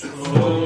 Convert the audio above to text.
Oh.